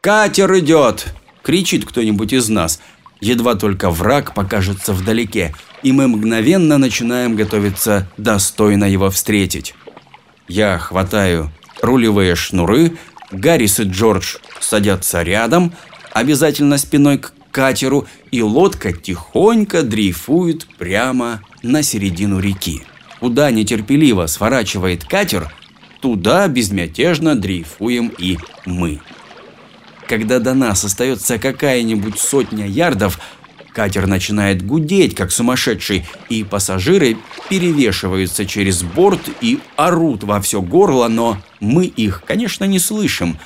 «Катер идет!» – кричит кто-нибудь из нас. Едва только враг покажется вдалеке, и мы мгновенно начинаем готовиться достойно его встретить. Я хватаю рулевые шнуры, Гаррис и Джордж садятся рядом, обязательно спиной к катеру, и лодка тихонько дрейфует прямо на середину реки. Куда нетерпеливо сворачивает катер, туда безмятежно дрейфуем и мы. Когда до нас остается какая-нибудь сотня ярдов, катер начинает гудеть, как сумасшедший, и пассажиры перевешиваются через борт и орут во все горло, но мы их, конечно, не слышим.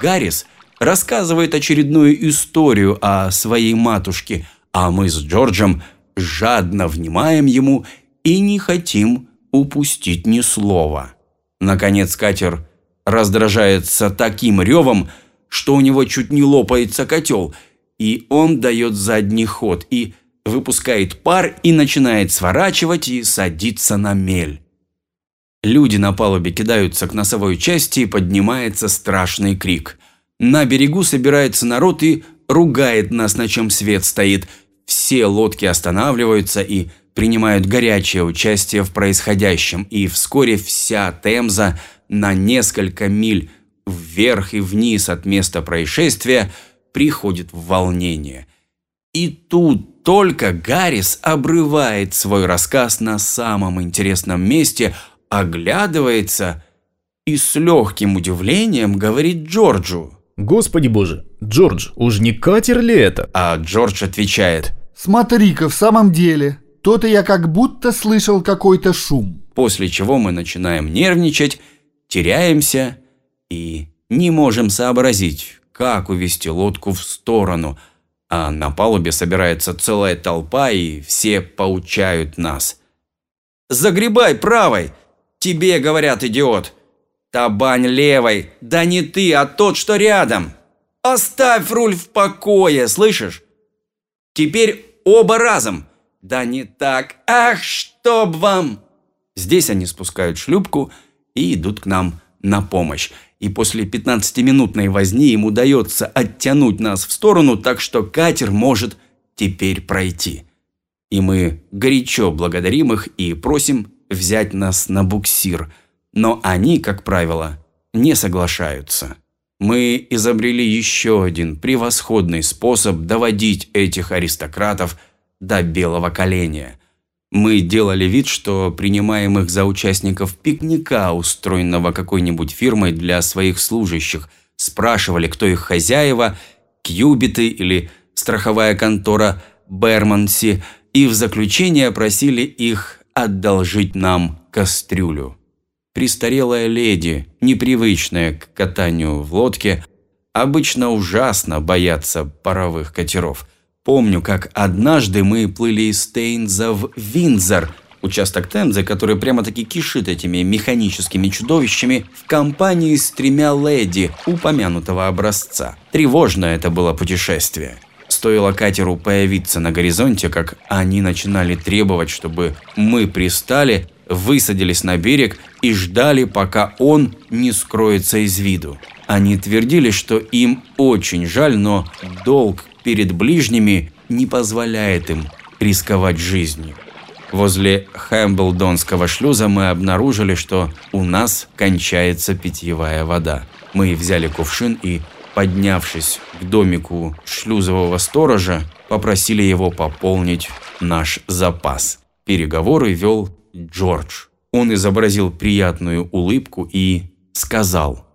Гаррис рассказывает очередную историю о своей матушке, а мы с Джорджем жадно внимаем ему и не хотим упустить ни слова. Наконец катер раздражается таким ревом, что у него чуть не лопается котел, и он дает задний ход и выпускает пар и начинает сворачивать и садиться на мель. Люди на палубе кидаются к носовой части и поднимается страшный крик. На берегу собирается народ и ругает нас, на чем свет стоит. Все лодки останавливаются и принимают горячее участие в происходящем, и вскоре вся Темза на несколько миль вверх и вниз от места происшествия приходит в волнение. И тут только Гаррис обрывает свой рассказ на самом интересном месте, оглядывается и с легким удивлением говорит Джорджу. Господи боже, Джордж, уж не катер ли это? А Джордж отвечает. Смотри-ка, в самом деле, то-то я как будто слышал какой-то шум. После чего мы начинаем нервничать, теряемся и не можем сообразить, как увести лодку в сторону, а на палубе собирается целая толпа и все поучают нас. «Загребай правой! Тебе, говорят, идиот! Табань левой! Да не ты, а тот, что рядом! Оставь руль в покое, слышишь? Теперь оба разом! Да не так! Ах, чтоб вам!» Здесь они спускают шлюпку и идут к нам на помощь. И после 15-минутной возни им удается оттянуть нас в сторону, так что катер может теперь пройти. И мы горячо благодарим их и просим взять нас на буксир – но они, как правило, не соглашаются. Мы изобрели еще один превосходный способ доводить этих аристократов до белого коленя. Мы делали вид, что принимаем их за участников пикника, устроенного какой-нибудь фирмой для своих служащих, спрашивали, кто их хозяева, кьюбиты или страховая контора Берманси, и в заключение просили их одолжить нам кастрюлю. Престарелая леди, непривычная к катанию в лодке, обычно ужасно боятся паровых катеров. Помню, как однажды мы плыли из Стейнза в Виндзор, участок Темзы, который прямо-таки кишит этими механическими чудовищами, в компании с тремя леди упомянутого образца. Тревожное это было путешествие. Стоило катеру появиться на горизонте, как они начинали требовать, чтобы мы пристали, высадились на берег и ждали, пока он не скроется из виду. Они твердили, что им очень жаль, но долг перед ближними не позволяет им рисковать жизнью. Возле Хэмблдонского шлюза мы обнаружили, что у нас кончается питьевая вода. Мы взяли кувшин и, поднявшись к домику шлюзового сторожа, попросили его пополнить наш запас. Переговоры вел Джордж. Он изобразил приятную улыбку и сказал –